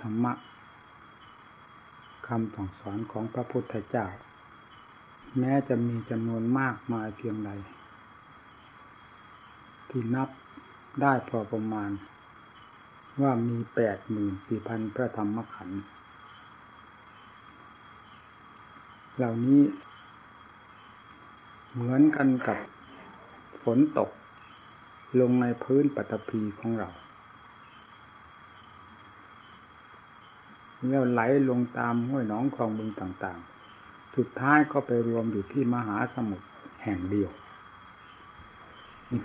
ธรรมะคำสั่งสอนของพระพุทธเจ้า แม้จะมีจำนวนมากมายเพียงใด ที่นับได้พอประมาณ ว่ามีแปดหมื่นสี่พันพระธรรมขันธ์เหล่านี้เหมือนกันกับฝนตกลงในพื้นปฐพีของเรา แล้วไหลลงตามห้วยหนองคลองบึงต่างๆ สุดท้ายก็ไปรวมอยู่ที่มหาสมุทรแห่งเดียว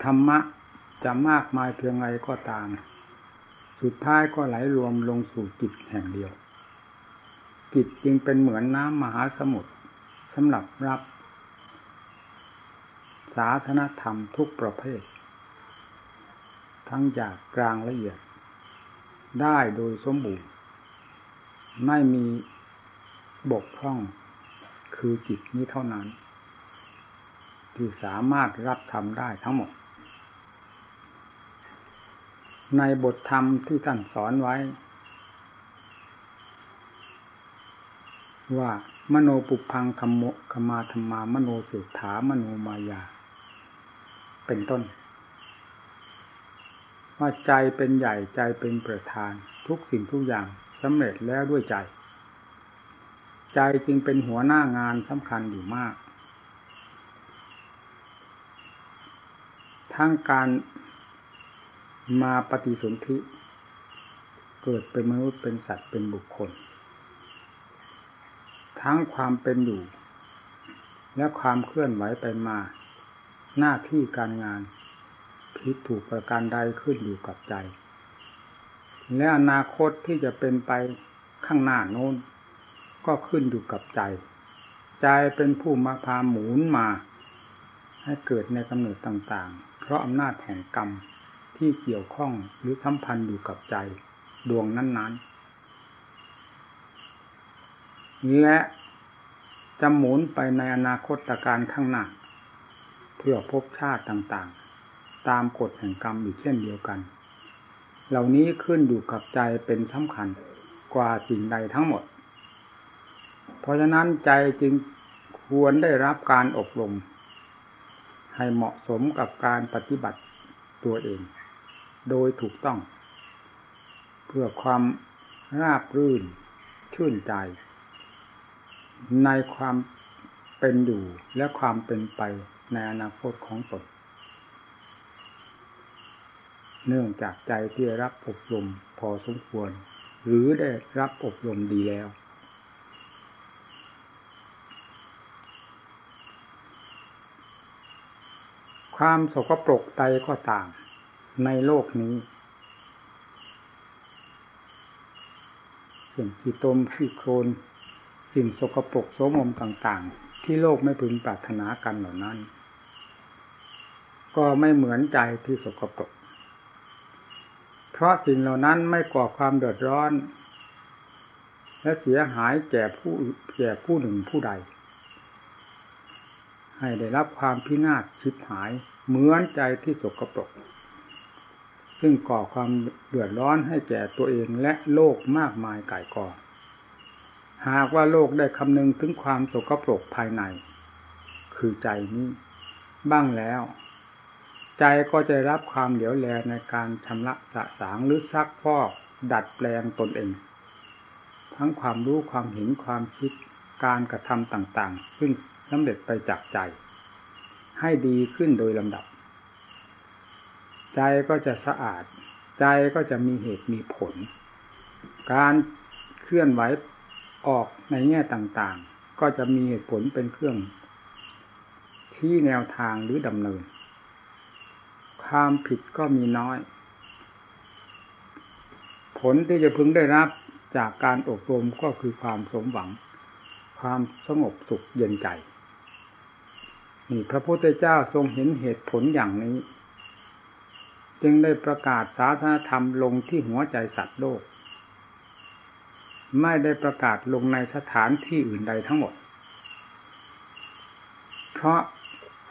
ธรรมะจะมากมายเพียงไรก็ตาม สุดท้ายก็ไหลรวมลงสู่จิตแห่งเดียว จิตจึงเป็นเหมือนน้ำมหาสมุทรสำหรับรับศาสนธรรมทุกประเภท ทั้งจากกลางละเอียด ได้โดยสมบูรณ์ ไม่มีบกพร่องคือจิตนี้เท่านั้น ที่สามารถรับทำได้ทั้งหมด ในบทธรรมที่ท่านสอนไว้ ว่ามโนปุพังคมโมคมาธรรมามโนเสถามโนมายา เป็นต้น ว่าใจเป็นใหญ่ใจเป็นประธาน ทุกสิ่งทุกอย่าง สำเร็จแล้วด้วยใจ ใจจึงเป็นหัวหน้างานสำคัญอยู่มาก ทั้งการมาปฏิสนธิเกิดเป็นมนุษย์เป็นสัตว์เป็นบุคคล ทั้งความเป็นอยู่ และความเคลื่อนไหวไปมา หน้าที่การงานผิดถูกประการใดขึ้นอยู่กับใจ และอนาคตที่จะเป็นไปข้างหน้าโน้น ก็ขึ้นอยู่กับใจ ใจเป็นผู้มาพาหมุนมา ให้เกิดในกำเนิดต่างๆ เพราะอำนาจแห่งกรรมที่เกี่ยวข้องหรือสัมพันธ์อยู่กับใจดวงนั้นๆ และจะหมุนไปในอนาคตการข้างหน้า เพื่อพบชาติต่างๆ ตามกฎแห่งกรรมอยู่เช่นเดียวกัน เหล่านี้ขึ้นอยู่กับใจเป็นสำคัญกว่าสิ่งใดทั้งหมด เพราะฉะนั้นใจจึงควรได้รับการอบรม ให้เหมาะสมกับการปฏิบัติตัวเอง โดยถูกต้อง เพื่อความราบรื่นชื่นใจ ในความเป็นอยู่และความเป็นไปในอนาคตของตน เนื่องจากใจที่รับอบรมพอสมควร หรือได้รับอบรมดีแล้ว ความสกปรกใจก็ต่างในโลกนี้สิ่งที่ตมขี้โคลนสิ่งสกปรกโสมมต่าง ๆ ที่โลกไม่พึงปรารถนากันเหล่านั้น ก็ไม่เหมือนใจที่สกปรก เพราะสิ่งเหล่านั้นไม่ก่อความเดือดร้อน และเสียหายแก่ผู้แก่ผู้หนึ่งผู้ใด ให้ได้รับความพินาศชิบหายเหมือนใจที่สกปรกซึ่งก่อความเดือดร้อนให้แก่ตัวเองและโลกมากมายก่ายกองหากว่าโลกได้คำนึงถึงความสกปรกภายใน คือใจนี้ บ้างแล้ว ใจก็จะรับความเหลียวแลในการชำระสะสางหรือซักพอกดัดแปลงตนเอง ทั้งความรู้ความเห็นความคิดการกระทำต่างๆ ซึ่งสำเร็จไปจากใจ ให้ดีขึ้นโดยลำดับ ใจก็จะสะอาด ใจก็จะมีเหตุมีผล การเคลื่อนไหวออกในแง่ต่างๆ ก็จะมีเหตุผลเป็นเครื่อง ที่แนวทางหรือดำเนิน ความผิดก็มีน้อย ผลที่จะพึงได้รับจากการอบรมก็คือความสมหวัง ความสงบสุขเย็นใจนี่พระพุทธเจ้าทรงเห็นเหตุผลอย่างนี้ จึงได้ประกาศศาสนธรรมลงที่หัวใจสัตว์โลก ไม่ได้ประกาศลงในสถานที่อื่นใดทั้งหมด เพราะ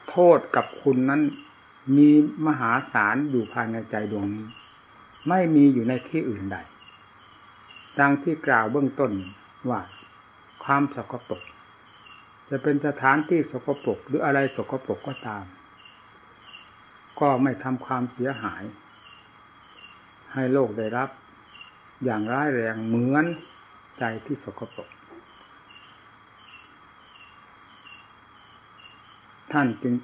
โทษกับคุณนั้น มีมหาศาลอยู่ภายในใจดวงนี้ ไม่มีอยู่ในที่อื่นใด ดังที่กล่าวเบื้องต้นว่าความสกปรกจะเป็นสถานที่สกปรกหรืออะไรสกปรกก็ตาม ก็ไม่ทำความเสียหาย ให้โลกได้รับ อย่างร้ายแรงเหมือนใจที่สกปรกท่านจึง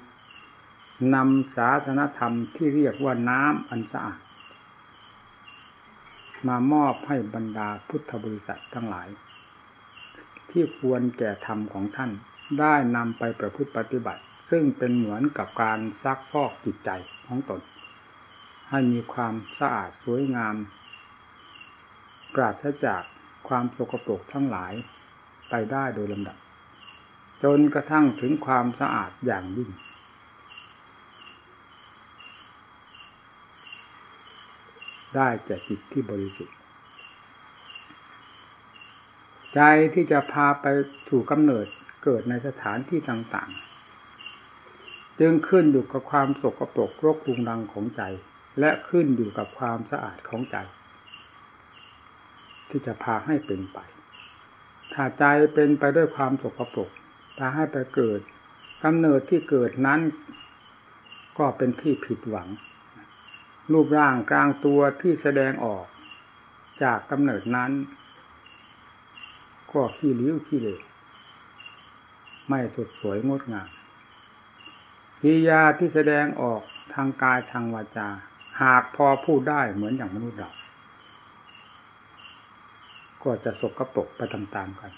นำศาสนธรรมที่เรียกว่าน้ำอันสะอาดมามอบให้บรรดาพุทธบริษัททั้งหลาย ที่ควรแก่ธรรมของท่านได้นำไปประพฤติปฏิบัติ ซึ่งเป็นเหมือนกับการซักฟอกจิตใจของตน ให้มีความสะอาดสวยงาม ปราศจากความสกปรกทั้งหลายไปได้โดยลำดับ จนกระทั่งถึงความสะอาดอย่างยิ่ง ได้แก่จิตที่บริสุทธิ์ ใจที่จะพาไปถูกกำเนิดเกิดในสถานที่ต่างๆ จึงขึ้นอยู่กับความสกปรกโรกรุงรังของใจ และขึ้นอยู่กับความสะอาดของใจ ที่จะพาให้เป็นไป ถ้าใจเป็นไปด้วยความสกปรกพาให้ไปเกิดกำเนิดที่เกิดนั้น ก็เป็นที่ผิดหวัง รูปร่างกลางตัวที่แสดงออก จากกำเนิดนั้น ก็ขี้ริ้วขี้เหร่ไม่สดสวยงดงามกิริยาที่แสดงออกทางกายทางวาจา หากพอพูดได้เหมือนอย่างมนุษย์เรา ก็จะสกรปรกไปตามๆกัน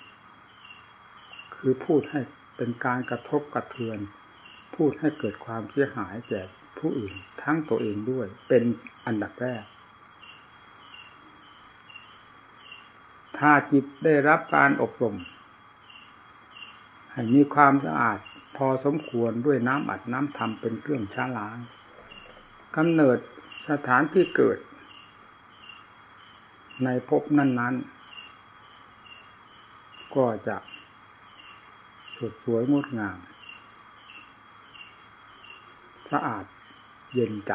คือพูดให้เป็นการกระทบกระเทือน พูดให้เกิดความเสียหายแก่ ผู้อื่นทั้งตัวเองด้วย เป็นอันดับแรก ถ้าจิตได้รับการอบรม ให้มีความสะอาดพอสมควรด้วยน้ำอัดน้ำทำเป็นเครื่องช้าล้างกำเนิดสถานที่เกิด ในภพนั้น ๆ ก็จะสดสวยงดงามสะอาด เย็นใจ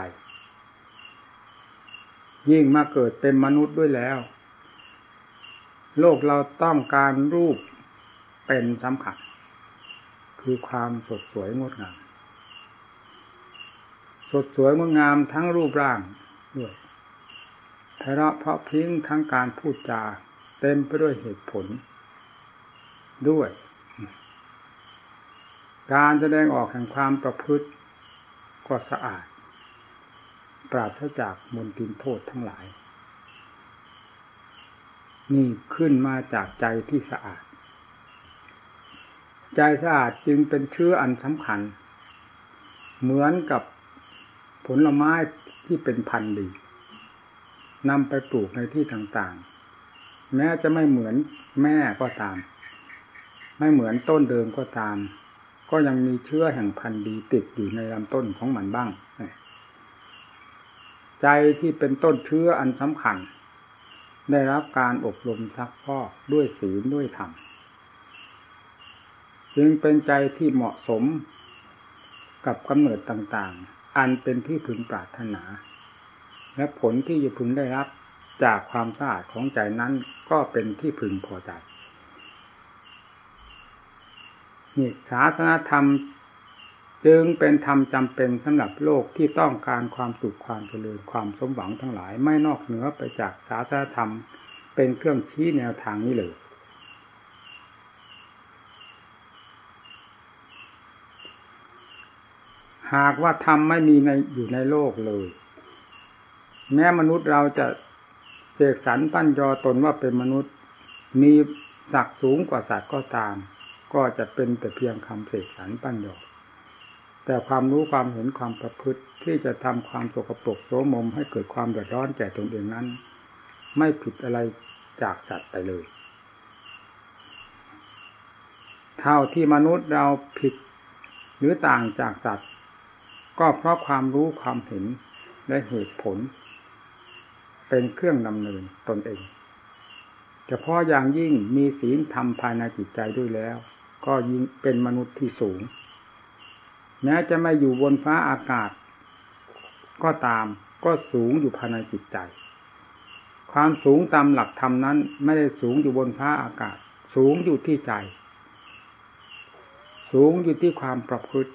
ยิ่งมาเกิดเป็นมนุษย์ด้วยแล้ว โลกเราต้องการรูปเป็นสำคัญ คือความสดสวยงดงาม สดสวยงดงามทั้งรูปร่างด้วยไพเราะเพราะพิ้งทั้งการพูดจา เต็มไปด้วยเหตุผล ด้วย การแสดงออกแห่งความประพฤติก็สะอาด ปราศจากมลทินโทษทั้งหลาย นี่ขึ้นมาจากใจที่สะอาด ใจสะอาดจึงเป็นเชื้ออันสำคัญ เหมือนกับผลไม้ที่เป็นพันธุ์ดีนำไปปลูกในที่ต่างๆ แม้จะไม่เหมือนแม่ก็ตาม ไม่เหมือนต้นเดิมก็ตาม ก็ยังมีเชื้อแห่งพันธุ์ดีติดอยู่ในลำต้นของมันบ้าง ใจที่เป็นต้นเชื้ออันสำคัญ ได้รับการอบรมซักพอกด้วยศีลด้วยธรรมจึงเป็นใจที่เหมาะสมกับกำเนิดต่างๆ อันเป็นที่พึงปรารถนา และผลที่จะพึงได้รับจากความสะอาดของใจนั้นก็เป็นที่พึงพอใจนี่ศาสนธรรม จึงเป็นธรรมจำเป็นสำหรับโลกที่ต้องการความสุขความเจริญความสมหวังทั้งหลายไม่นอกเหนือไปจากศาสนธรรม เป็นเครื่องชี้แนวทางนี้เลย หากว่าธรรมไม่มีในอยู่ในโลกเลย แม้มนุษย์เราจะเสกสรรปั้นยอตนว่าเป็นมนุษย์ มีศักดิ์สูงกว่าสัตว์ก็ตาม ก็จะเป็นแต่เพียงคำเสกสรรปั้นยอ แต่ความรู้ความเห็นความประพฤติที่จะทำความสกปรกโสมมให้เกิดความเดือดร้อนแก่ตนเองนั้น ไม่ผิดอะไรจากสัตว์ไปเลย เท่าที่มนุษย์เราผิดหรือต่างจากสัตว์ ก็เพราะความรู้ความเห็นและเหตุผล เป็นเครื่องดำเนินตนเองเฉพาะอย่างยิ่งมีศีลธรรมภายในจิตใจด้วยแล้ว ก็ยิ่งเป็นมนุษย์ที่สูง แม้จะไม่อยู่บนฟ้าอากาศ ก็ตามก็สูงอยู่ภายในจิตใจ ความสูงตามหลักธรรมนั้น ไม่ได้สูงอยู่บนฟ้าอากาศ สูงอยู่ที่ใจ สูงอยู่ที่ความประพฤติ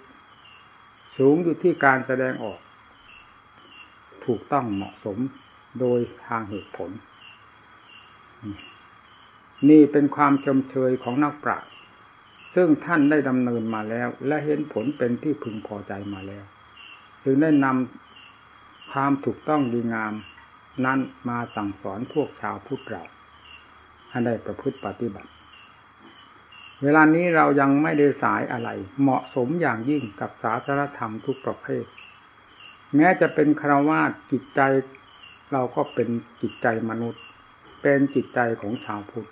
สูงอยู่ที่การแสดงออก ถูกต้องเหมาะสมโดยทางเหตุผล นี่เป็นความชมเชยของนักปราชญ์ ซึ่งท่านได้ดำเนินมาแล้ว และเห็นผลเป็นที่พึงพอใจมาแล้ว จึงได้นำความถูกต้องดีงาม นั้นมาสั่งสอนพวกชาวพุทธเราให้ได้ประพฤติปฏิบัติ เวลานี้เรายังไม่ได้สายอะไร เหมาะสมอย่างยิ่งกับศาสนธรรมทุกประเภท แม้จะเป็นคราวาสจิตใจเราก็เป็นจิตใจมนุษย์ เป็นจิตใจของชาวพุทธ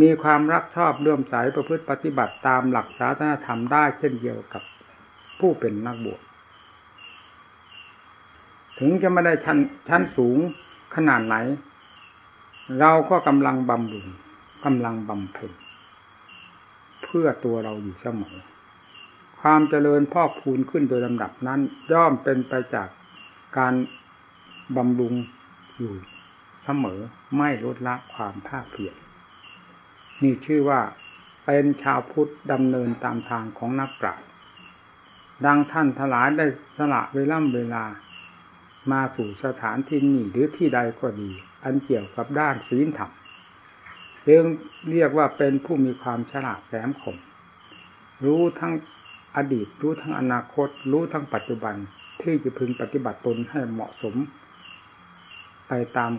มีความรักชอบเลื่อมใสประพฤติปฏิบัติตามหลักศาสนาธรรมได้เช่นเดียวกับผู้เป็นนักบวชถึงจะไม่ได้ชั้นชั้นสูงขนาดไหน เราก็กำลังบำรุงกำลังบำเพ็ญเพื่อตัวเราอยู่เสมอ ความเจริญพอกพูนขึ้นโดยลำดับนั้น ย่อมเป็นไปจากการบำรุงอยู่เสมอไม่ลดละความภาคเพียร นี่ชื่อว่าเป็นชาวพุทธดำเนินตามทางของนักปราชญ์ดังท่านทลายได้สละเวล่ำเวลา มาสู่สถานที่นี้หรือที่ใดก็ดี อันเกี่ยวกับด้านศีลธรรมเรียกเรียกว่าเป็นผู้มีความฉลาดแหลมคม รู้ทั้งอดีต รู้ทั้งอนาคต รู้ทั้งปัจจุบันที่จะพึงปฏิบัติตนให้เหมาะสม ไปตาม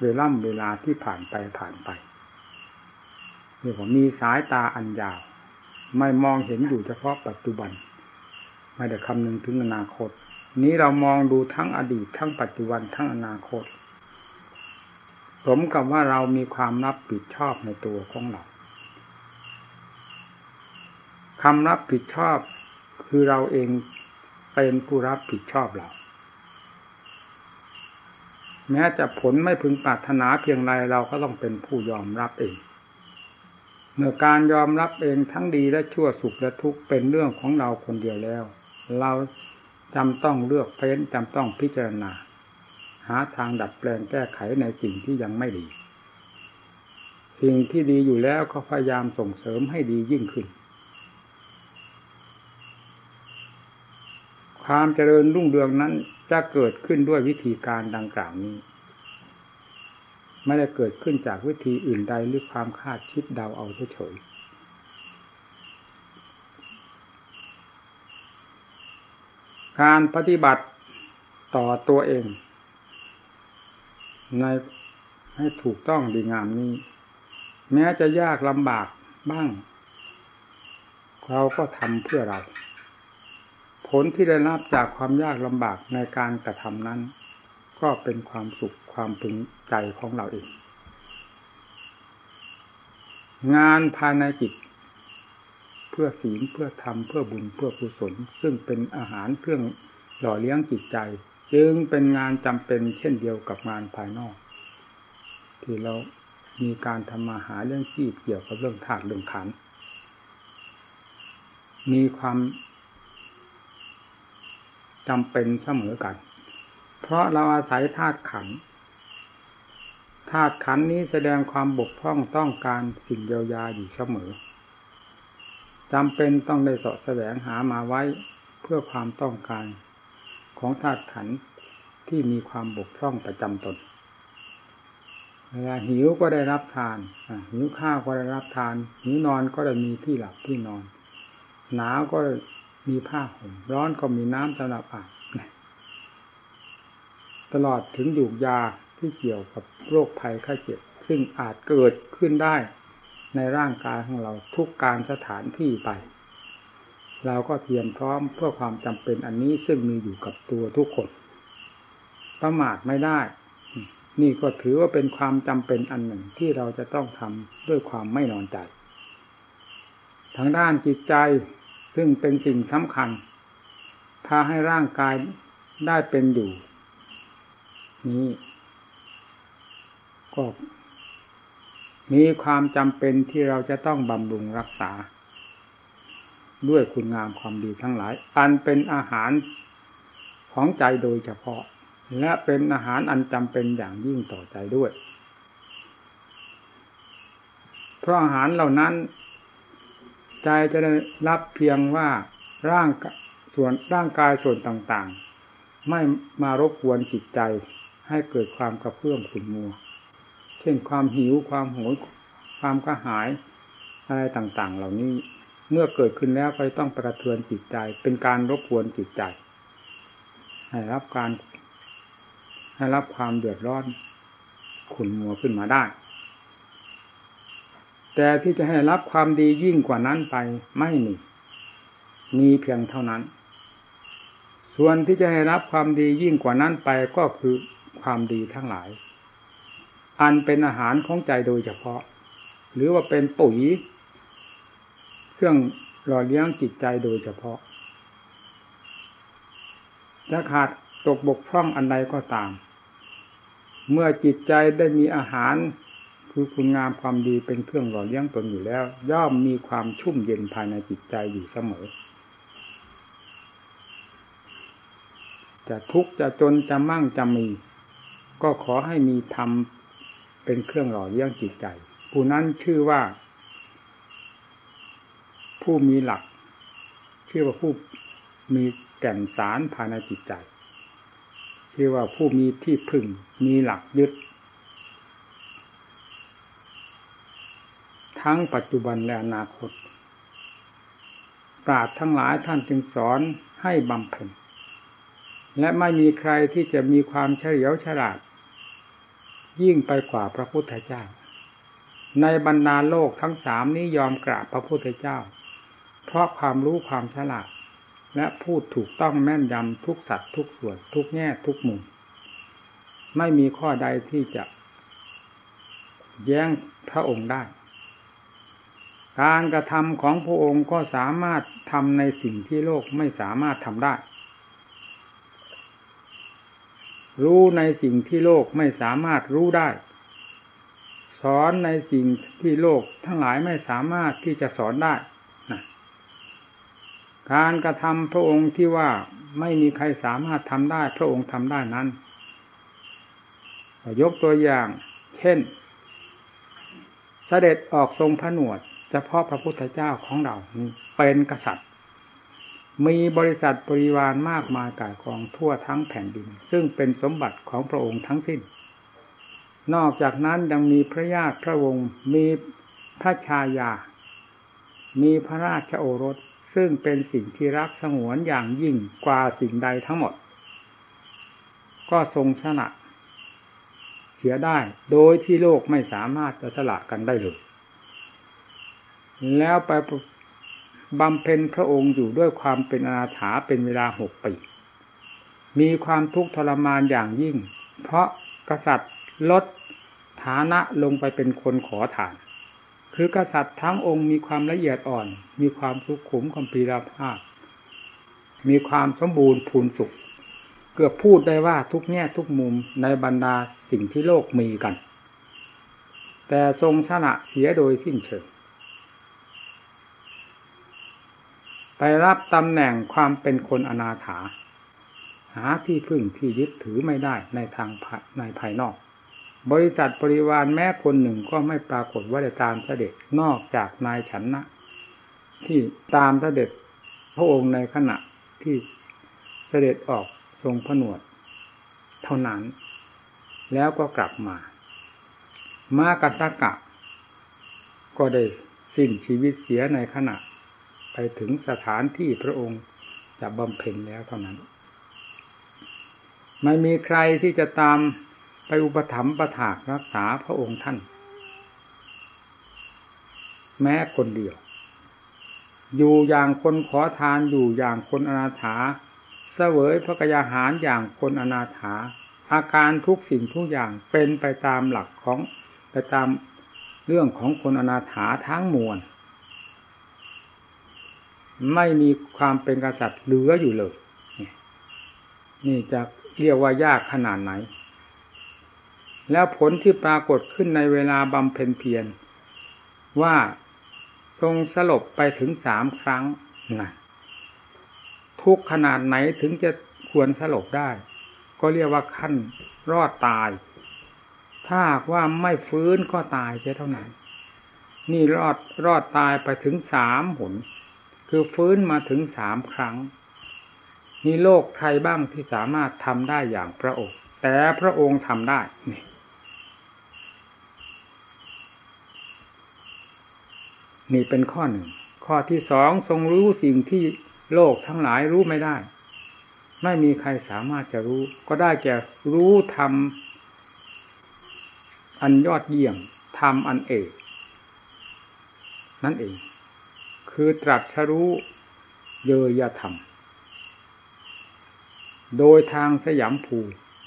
เวล่ำเวลาที่ผ่านไปผ่านไป เรียกว่ามีสายตาอันยาว ไม่มองเห็นอยู่เฉพาะปัจจุบัน ไม่ได้คำนึงถึงอนาคต นี้เรามองดูทั้งอดีต ทั้งปัจจุบันทั้งอนาคต สมกับว่าเรามีความรับผิดชอบในตัวของเราคำรับผิดชอบคือเราเองเป็นผู้รับผิดชอบเรา แม้จะผลไม่พึงปรารถนาเพียงไรเราก็ต้องเป็นผู้ยอมรับเอง เมื่อการยอมรับเองทั้งดีและชั่วสุขและทุกข์เป็นเรื่องของเราคนเดียวแล้ว เราจำต้องเลือกเฟ้นจำต้องพิจารณา หาทางดัดแปลงแก้ไขในสิ่งที่ยังไม่ดี สิ่งที่ดีอยู่แล้วก็พยายามส่งเสริมให้ดียิ่งขึ้น ความเจริญรุ่งเรืองนั้นจะเกิดขึ้นด้วยวิธีการดังกล่าวนี้ ไม่ได้เกิดขึ้นจากวิธีอื่นใดหรือความคาดคิดเดาเอาเฉยการปฏิบัติต่อตัวเอง ในให้ถูกต้องดีงามนี้ แม้จะยากลำบากบ้าง เราก็ทำเพื่อเรา ผลที่ได้รับจากความยากลำบากในการกระทำนั้น ก็เป็นความสุข ความพึงใจของเราเองงานภายในจิต เพื่อศีลเพื่อธรรมเพื่อบุญเพื่อกุศล ซึ่งเป็นอาหารเครื่องหล่อเลี้ยงจิตใจ จึงเป็นงานจำเป็นเช่นเดียวกับงานภายนอก ที่เรามีการทำมาหาเรื่องชีพเกี่ยวกับเรื่องธาตุเรื่องขันมีความจำเป็นเสมอกัน เพราะเราอาศัยธาตุขัน ธาตุขันนี้แสดงความบกพร่องต้องการสิ่งเยียวยาอยู่เสมอจำเป็นต้องได้สาะแสวงหามาไว้เพื่อความต้องการของธาตุขันที่มีความบกพร่องประจำตนเวลาหิวก็ได้รับทานหิวข้าวก็ได้รับทาน หิวนอนก็ได้มีที่หลับที่นอน หนาวก็มีผ้าห่มร้อนก็มีน้ำสำหรับอาบตลอดถึงอยู่ยา ที่เกี่ยวกับโรคภัยไข้เจ็บ ซึ่งอาจเกิดขึ้นได้ในร่างกายของเราทุกการสถานที่ไป เราก็เตรียมพร้อมเพื่อความจำเป็นอันนี้ซึ่งมีอยู่กับตัวทุกคน ประมาทไม่ได้ นี่ก็ถือว่าเป็นความจำเป็นอันหนึ่งที่เราจะต้องทำด้วยความไม่นอนใจ ทางด้านจิตใจซึ่งเป็นสิ่งสำคัญพาให้ร่างกายได้เป็นอยู่ นี้ ก็มีความจำเป็นที่เราจะต้องบำรุงรักษา ด้วยคุณงามความดีทั้งหลาย อันเป็นอาหารของใจโดยเฉพาะ และเป็นอาหารอันจำเป็นอย่างยิ่งต่อใจด้วย เพราะอาหารเหล่านั้น ใจจะได้รับเพียงว่าร่างส่วนร่างกายส่วนต่างๆ ไม่มารบกวนจิตใจให้เกิดความกระเพื่อมขุ่นมัว ช่นความหิวความโหยความกระหายอะไรต่างๆ เหล่านี้เมื่อเกิดขึ้นแล้วก็ต้องประเทือนจิตใจ เป็นการรบกวนจิตใจ ให้รับการให้รับความเดือดร้อนขุ่นมัวขึ้นมาได้ แต่ที่จะให้รับความดียิ่งกว่านั้นไปไม่มี มีเพียงเท่านั้น ส่วนที่จะให้รับความดียิ่งกว่านั้นไปก็คือความดีทั้งหลาย อันเป็นอาหารของใจโดยเฉพาะ หรือว่าเป็นปุ๋ย เครื่องหล่อเลี้ยงจิตใจโดยเฉพาะจะขาดตกบกพร่องอันใดก็ตาม เมื่อจิตใจได้มีอาหารคือคุณงามความดีเป็นเครื่องหล่อเลี้ยงตนอยู่แล้ว ย่อมมีความชุ่มเย็นภายในจิตใจอยู่เสมอ จะทุกข์จะจนจะมั่งจะมี ก็ขอให้มีธรรม เป็นเครื่องหล่อเลี้ยงจิตใจ ผู้นั้นชื่อว่า ผู้มีหลัก ชื่อว่าผู้มีแก่นสารภายในจิตใจ ชื่อว่าผู้มีที่พึ่งมีหลักยึด ทั้งปัจจุบันและอนาคตปราดทั้งหลายท่านจึงสอนให้บำเพ็ญและไม่มีใครที่จะมีความเฉลียวฉลาด ยิ่งไปกว่าพระพุทธเจ้า ในบรรดาโลกทั้งสามนี้ยอมกราบพระพุทธเจ้า เพราะความรู้ความฉลาด และพูดถูกต้องแม่นยำทุกสัตว์ทุกส่วนทุกแง่ทุกมุมไม่มีข้อใดที่จะ แย้งพระองค์ได้ การกระทำของพระองค์ก็สามารถทำในสิ่งที่โลกไม่สามารถทำได้ รู้ในสิ่งที่โลกไม่สามารถรู้ได้ สอนในสิ่งที่โลกทั้งหลายไม่สามารถที่จะสอนได้นะการกระทำพระองค์ที่ว่าไม่มีใครสามารถทำได้ พระองค์ทำได้นั้นยกตัวอย่าง เช่น เสด็จออกทรงผนวดเฉพาะพระพุทธเจ้าของเราเป็นกษัตริย์ มีบริษัทบริวารมากมายกายกองทั่วทั้งแผ่นดิน ซึ่งเป็นสมบัติของพระองค์ทั้งสิ้น นอกจากนั้นยังมีพระญาติพระวงศ์มีพระชายา มีพระราชโอรส ซึ่งเป็นสิ่งที่รักสงวนอย่างยิ่งกว่าสิ่งใดทั้งหมด ก็ทรงสละเสียได้โดยที่โลกไม่สามารถจะสละกันได้เลย แล้วไป บำเพ็ญพระองค์อยู่ด้วยความเป็นอนาถาเป็นเวลาหกปีมีความทุกข์ทรมานอย่างยิ่ง เพราะกษัตริย์ลดฐานะลงไปเป็นคนขอทาน คือกษัตริย์ทั้งองค์มีความละเอียดอ่อน มีความสุขุมคำพีราภาพ มีความสมบูรณ์พูนสุข เกือบพูดได้ว่าทุกแง่ทุกมุมในบรรดาสิ่งที่โลกมีกัน แต่ทรงสละเสียโดยสิ้นเชิง ไปรับตำแหน่งความเป็นคนอนาถา หาที่พึ่งที่ยึดถือไม่ได้ในทางในภายนอก บริษัทบริวารแม้คนหนึ่งก็ไม่ปรากฏว่าจะตามเสด็จนอกจากนายฉันนะ ที่ตามเสด็จพระองค์ในขณะที่เสด็จออกทรงผนวด เท่านั้น แล้วก็กลับมา มากัตกะ ก็ได้สิ้นชีวิตเสียในขณะ ถึงสถานที่พระองค์จะบำเพ็ญแล้วเท่านั้น ไม่มีใครที่จะตามไปอุปถัมภ์ประถากรักษาพระองค์ท่าน แม้คนเดียว อยู่อย่างคนขอทานอยู่อย่างคนอนาถาเสวยพระกยาหารอย่างคนอนาถา อาการทุกสิ่งทุกอย่างเป็นไปตามหลักของไปตามเรื่องของคนอนาถาทั้งมวล ไม่มีความเป็นกษัตริย์เหลืออยู่เลย นี่จะเรียกว่ายากขนาดไหน แล้วผลที่ปรากฏขึ้นในเวลาบำเพ็ญเพียรว่าทรงสลบไปถึงสามครั้งนะทุกขนาดไหนถึงจะควรสลบได้ ก็เรียกว่าขั้นรอดตาย ถ้าหากว่าไม่ฟื้นก็ตายแค่เท่านั้น นี่รอดรอดตายไปถึงสามหน คือฟื้นมาถึงสามครั้ง มีโลกใครบ้างที่สามารถทำได้อย่างพระองค์ แต่พระองค์ทำได้นี่นี่เป็นข้อหนึ่ง ข้อที่สองทรงรู้สิ่งที่โลกทั้งหลายรู้ไม่ได้ ไม่มีใครสามารถจะรู้ ก็ได้แก่รู้ธรรมอันยอดเยี่ยมธรรมอันเอกนั่นเอง คือตรัสรู้เยยธรรม โดยทางสยามภู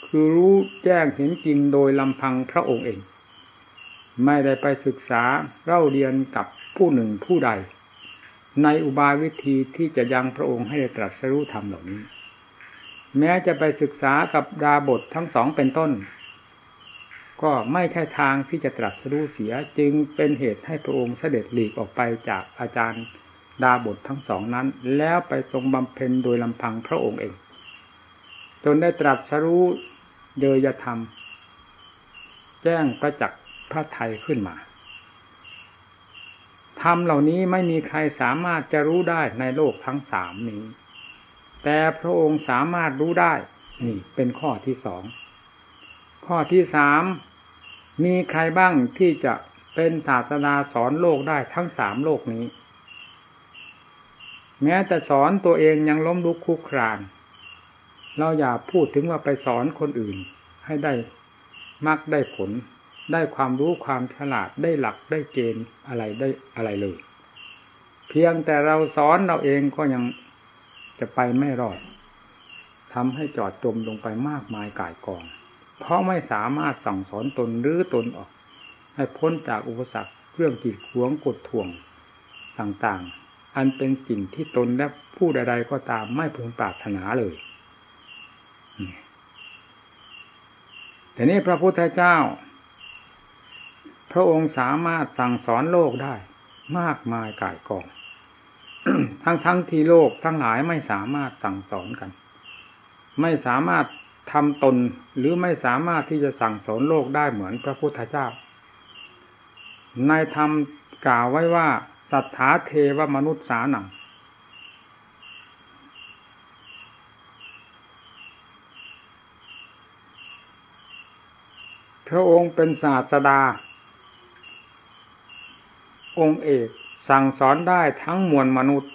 คือรู้แจ้งเห็นจริงโดยลำพังพระองค์เอง ไม่ได้ไปศึกษาเล่าเรียนกับผู้หนึ่งผู้ใด ในอุบายวิธีที่จะยังพระองค์ให้ตรัสรู้ธรรมเหล่านี้ แม้จะไปศึกษากับดาบททั้งสองเป็นต้น ก็ไม่ใช่ทางที่จะตรัสรู้เสียจึงเป็นเหตุให้พระองค์เสด็จหลีกออกไปจากอาจารย์ดาบททั้งสองนั้น แล้วไปทรงบำเพ็ญโดยลำพังพระองค์เอง จนได้ตรัสรู้เยยธรรม แจ้งประจักษ์พระไทยขึ้นมาธรรมเหล่านี้ไม่มีใครสามารถจะรู้ได้ในโลกทั้งสามนี้ แต่พระองค์สามารถรู้ได้ นี่เป็นข้อที่สอง ข้อที่สาม มีใครบ้างที่จะเป็นศาสนาสอนโลกได้ทั้งสามโลกนี้ แม้แต่สอนตัวเองยังล้มลุกคุกคราน เราอย่าพูดถึงว่าไปสอนคนอื่น ให้ได้มักได้ผล ได้ความรู้ความฉลาดได้หลักได้เกณฑ์อะไรได้อะไรเลย เพียงแต่เราสอนเราเองก็ยังจะไปไม่รอดทำให้จอดจมลงไปมากมายก่ายกอง เพราะไม่สามารถสั่งสอนตนหรือตนออก ให้พ้นจากอุปสรรคเครื่องกีดขวงกดท่วงต่างๆ อันเป็นสิ่งที่ตนและผู้ใดๆก็ตามไม่พึงปรารถนาเลยแต่นี้พระพุทธเจ้า พระองค์สามารถสั่งสอนโลกได้ มากมายก่ายกอง ทั้งทั้งที่โลกทั้งหลายไม่สามารถสั่งสอนกัน ไม่สามารถ ทำตนหรือไม่สามารถที่จะสั่งสอนโลกได้เหมือนพระพุทธเจ้า ในธรรมกล่าวไว้ว่าสัทธาเทวมนุษย์สาหนังพระองค์เป็นศาสดา องค์เอกสั่งสอนได้ทั้งมวลมนุษย์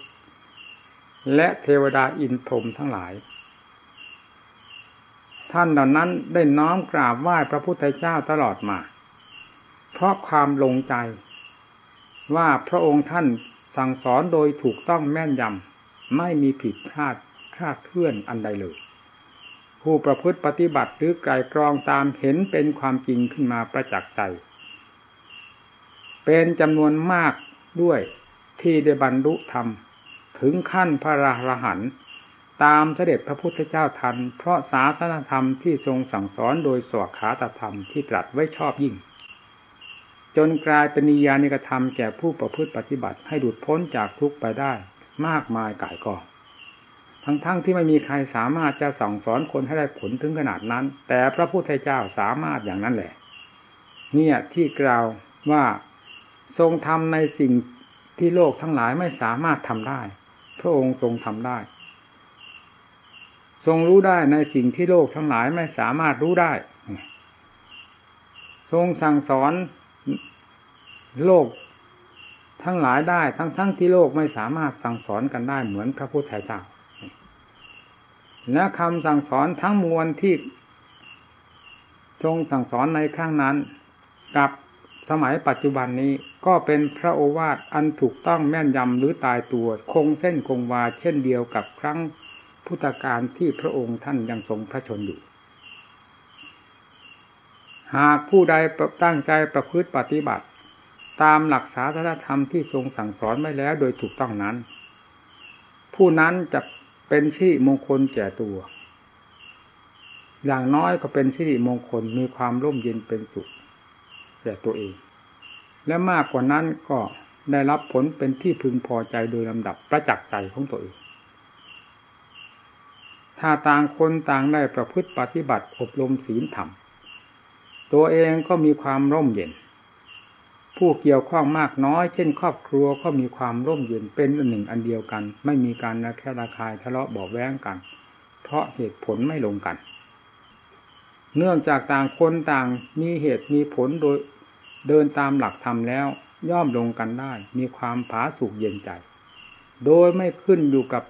และเทวดาอินทรมทั้งหลาย ท่านเหล่านั้นได้น้อมกราบไหว้พระพุทธเจ้าตลอดมา เพราะความลงใจ ว่าพระองค์ท่านสั่งสอนโดยถูกต้องแม่นยำไม่มีผิดพลาดคลาดเคลื่อนอันใดเลย ผู้ประพฤติปฏิบัติหรือไกลกรองตามเห็นเป็นความจริงขึ้นมาประจักษ์ใจ เป็นจำนวนมากด้วยที่ได้บรรลุธรรม ถึงขั้นพระราหันต์ ตามเสด็จพระพุทธเจ้าทัน เพราะศาสนธรรมที่ทรงสั่งสอนโดยสวขาตธรรมที่ตรัสไว้ชอบยิ่ง จนกลายเป็นนิยานิกธรรมแก่ผู้ประพฤติปฏิบัติให้ดุดพ้นจากทุกข์ไปได้มากมายก่ายกองทั้งๆทที่ไม่มีใครสามารถจะสั่งสอนคนให้ได้ผลถึงขนาดนั้น แต่พระพุทธเจ้าสามารถอย่างนั้นแหละ เนี่ยที่กล่าวว่าทรงทำในสิ่งที่โลกทั้งหลายไม่สามารถทำได้ พระองค์ทรงทำได้ ทรงรู้ได้ในสิ่งที่โลกทั้งหลายไม่สามารถรู้ได้ ทรงสั่งสอนโลกทั้งหลายได้ทั้งทั้งที่โลกไม่สามารถสั่งสอนกันได้เหมือนพระพุทธเจ้าและคำสั่งสอนทั้งมวลที่ทรงสั่งสอนในครั้งนั้น กับสมัยปัจจุบันนี้ก็เป็นพระโอวาทอันถูกต้องแม่นยำหรือตายตัว คงเส้นคงวาเช่นเดียวกับครั้ง พุทธกาลที่พระองค์ท่านยังทรงพระชนอยู่ หากผู้ใดตั้งใจประพฤติปฏิบัติ ตามหลักศาสนธรรมที่ทรงสั่งสอนไว้แล้วโดยถูกต้องนั้น ผู้นั้นจะเป็นสิริมงคลแก่ตัว อย่างน้อยก็เป็นสิริมงคลมีความร่มเย็นเป็นสุขแก่ตัวเอง และมากกว่านั้นก็ได้รับผลเป็นที่พึงพอใจโดยลำดับประจักษ์ใจของตัวเอง ถ้าต่างคนต่างได้ประพฤติปฏิบัติอบรมศีลธรรม ตัวเองก็มีความร่มเย็น ผู้เกี่ยวข้องมากน้อย เช่น ครอบครัวก็มีความร่มเย็นเป็นอันหนึ่งอันเดียวกัน ไม่มีการระแคะระคายทะเลาะบาะแว้งกัน เพราะเหตุผลไม่ลงกัน เนื่องจากต่างคนต่างมีเหตุมีผลโดยเดินตามหลักธรรมแล้วย่อมลงกันได้ มีความผาสุกเย็นใจ โดยไม่ขึ้นอยู่กับ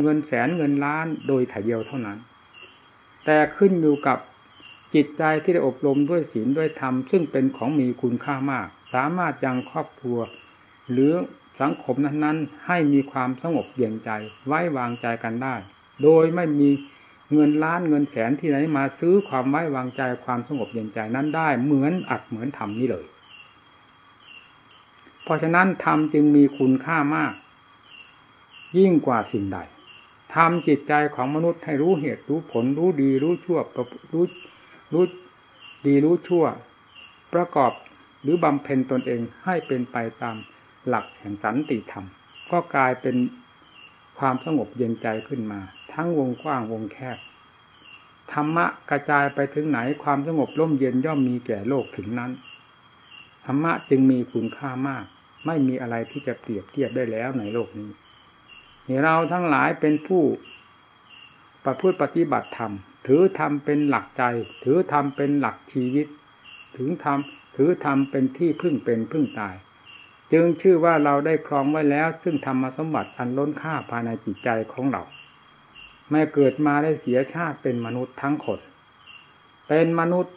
เงินแสนเงินล้านโดยถ่ายเดียวเท่านั้น แต่ขึ้นอยู่กับจิตใจที่ได้อบรมด้วยศีลด้วยธรรม ซึ่งเป็นของมีคุณค่ามาก สามารถยังครอบครัว หรือสังคมนั้นๆ ให้มีความสงบเย็นใจไว้วางใจกันได้ โดยไม่มีเงินล้านเงินแสนที่ไหนมาซื้อความไว้วางใจความสงบเย็นใจนั้นได้เหมือนอัดเหมือนทำนี่เลย เพราะฉะนั้นธรรมจึงมีคุณค่ามาก ยิ่งกว่าสิ่งใดทำจิตใจของมนุษย์ให้รู้เหตุรู้ผลรู้ดีรู้ชั่วรู้รู้ดีรู้ชั่ว ประกอบหรือบำเพ็ญตนเองให้เป็นไปตามหลักแห่งสันติธรรม ก็กลายเป็นความสงบเย็นใจขึ้นมา ทั้งวงกว้างวงแคบธรรมะกระจายไปถึงไหนความสงบร่มเย็นย่อมมีแก่โลกถึงนั้นธรรมะจึงมีคุณค่ามาก ไม่มีอะไรที่จะเปรียบเทียบได้แล้วในโลกนี้ เราทั้งหลายเป็นผู้ประพฤติปฏิบัติธรรม ถือธรรมเป็นหลักใจ ถือธรรมเป็นหลักชีวิต ถึงธรรมถือธรรมเป็นที่พึ่งเป็นพึ่งตาย จึงชื่อว่าเราได้ครองไว้แล้ว ซึ่งธรรมสมบัติอันล้นค่าภายในจิตใจของเราไม่เกิดมาได้เสียชาติเป็นมนุษย์ทั้งคนเป็นมนุษย์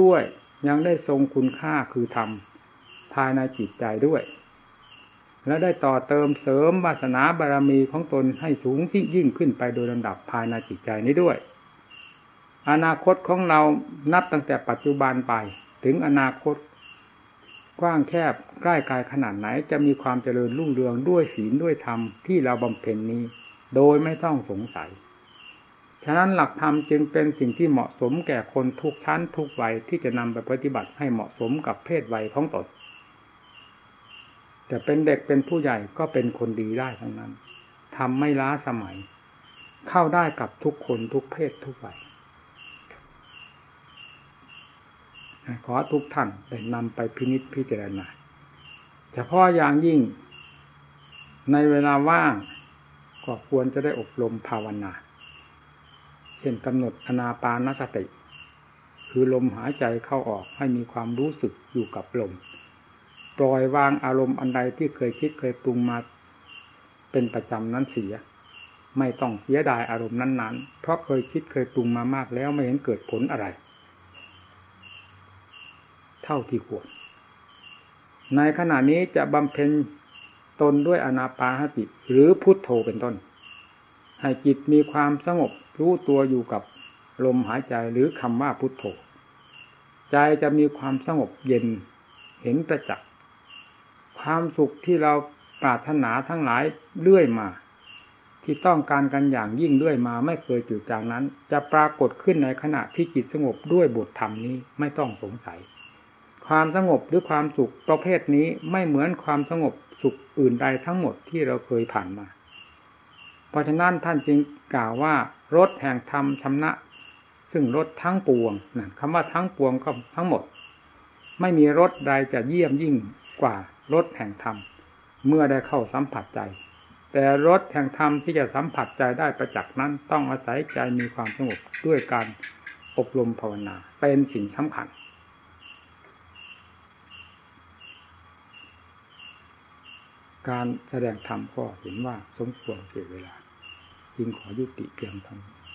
ด้วยยังได้ทรงคุณค่าคือธรรมภายในจิตใจด้วย และได้ต่อเติมเสริมวาสนาบารมีของตนให้สูงยิ่งขึ้นไปโดยลำดับภายในจิตใจนี้ด้วย อนาคตของเรานับตั้งแต่ปัจจุบันไป ถึงอนาคต กว้างแคบใกล้กายขนาดไหนจะมีความเจริญรุ่งเรืองด้วยศีลด้วยธรรมที่เราบำเพ็ญนี้ โดยไม่ต้องสงสัย ฉะนั้นหลักธรรมจึงเป็นสิ่งที่เหมาะสมแก่คนทุกชั้นทุกวัยที่จะนำไปปฏิบัติให้เหมาะสมกับเพศวัยของตน จะเป็นเด็กเป็นผู้ใหญ่ก็เป็นคนดีได้ทั้งนั้นทำไม่ล้าสมัย เข้าได้กับทุกคนทุกเพศทุกวัยขอทุกท่านได้นำไปพินิจพิจารณาเฉพาะอย่างยิ่ง ในเวลาว่างก็ควรจะได้อบรมภาวนา เช่นกำหนดอนาปานสติ คือลมหายใจเข้าออกให้มีความรู้สึกอยู่กับลม ปล่อยวางอารมณ์อันใดที่เคยคิดเคยปรุงมาเป็นประจำนั้นเสีย ไม่ต้องเสียดายอารมณ์นั้นๆ เพราะเคยคิดเคยปรุงมามากแล้วไม่เห็นเกิดผลอะไร เท่าที่ควร ในขณะนี้จะบำเพ็ญตนด้วยอนาปาหติ หรือพุทโธเป็นต้น ให้จิตมีความสงบรู้ตัวอยู่กับลมหายใจหรือคำว่าพุทโธ ใจจะมีความสงบเย็นเห็นประจักษ์ ความสุขที่เราปรารถนาทั้งหลายเรื่อยมา ที่ต้องการกันอย่างยิ่งเรื่อยมา ไม่เคยจืดจางนั้น จะปรากฏขึ้นในขณะที่จิตสงบด้วยบทธรรมนี้ไม่ต้องสงสัย ความสงบหรือความสุขประเภทนี้ไม่เหมือนความสงบสุขอื่นใดทั้งหมดที่เราเคยผ่านมา เพราะฉะนั้นท่านจึงกล่าวว่ารถแห่งธรรมชำนะซึ่งรถทั้งปวงนะคำว่าทั้งปวงก็ทั้งหมด ไม่มีรถใดจะเยี่ยมยิ่งกว่า รสแห่งธรรมเมื่อได้เข้าสัมผัสใจ แต่รสแห่งธรรมที่จะสัมผัสใจได้ประจักษ์นั้น ต้องอาศัยใจมีความสงบด้วยการอบรมภาวนา เป็นสิ่งสำคัญ การแสดงธรรมก็เห็นว่าสมควรเสียเวลา จึงขอยุติเพียงเท่านี้